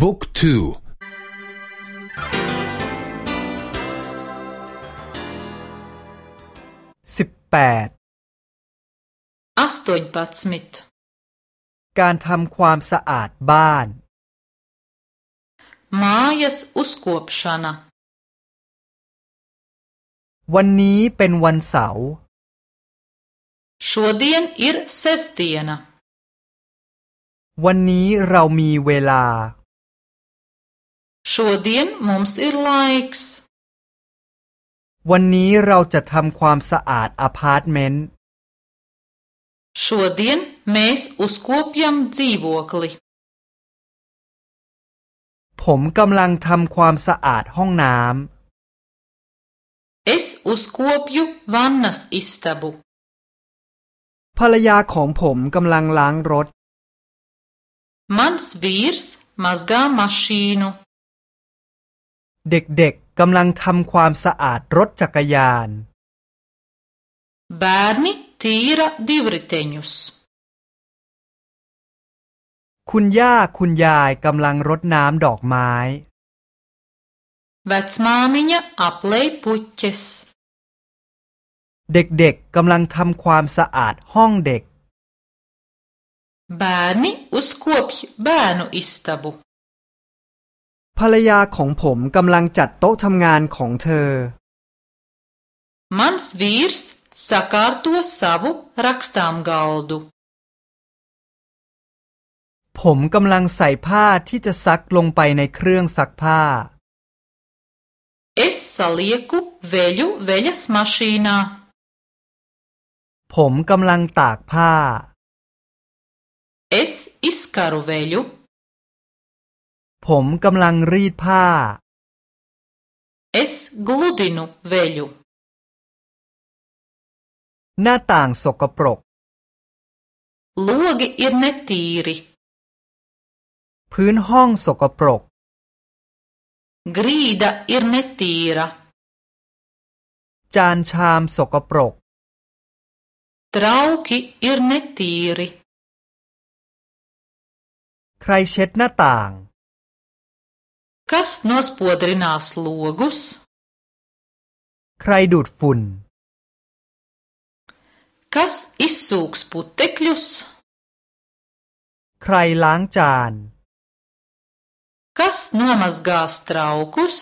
บุ๊กทูสิบแปดอัสตุนปัตสมิตการทำความสะอาดบ้าน Mājas uzkopšana วันนี้เป็นวันเสาร์ Šodien ir sestdiena วันนี้เรามีเวลา Šodien mums ir laiks วันนี้เราจะทำความสะอาดอพาร์ตเมนต์ Šodien mēs uzkopjam dzīvokli ผมกำลังทำความสะอาดห้องน้ำ Es uzkopju vannas istabu ภรรยาของผมกำลังล้างรถ Mans vīrs mazgā mašīnu เด็กๆกำลังทำความสะอาดรถจักรยาน Bērni tīra divriteņus คุณย่าคุณยายกำลังรดน้ำดอกไม้ Vecmāmiņa aplej puķes เด็กๆกำลังทำความสะอาดห้องเด็ก Bērni uzkopj bērnu istabu ภรรยาของผมกำลังจัดโต๊ะทำงานของเธอ Mans vīrs sakārto savu rakstām galdu ผมกำลังใส่ผ้าที่จะซักลงไปในเครื่องซักผ้า Es salieku veļu veļas mašīnā ผมกำลังตากผ้า Es izkaru veļu ผมกำลังรีดผ้า Es gludinu veļu หน้าต่างสกปรก Logi ir netīri พื้นห้องสกปรก Grīda ir netīra จานชามสกปรก Trauki ir netīri ใครเช็ดหน้าต่าง Kas nospodrinās logus ใครดูดฝุ่น Kas izsūks putekļus ใครล้างจาน Kas nomazgās traukus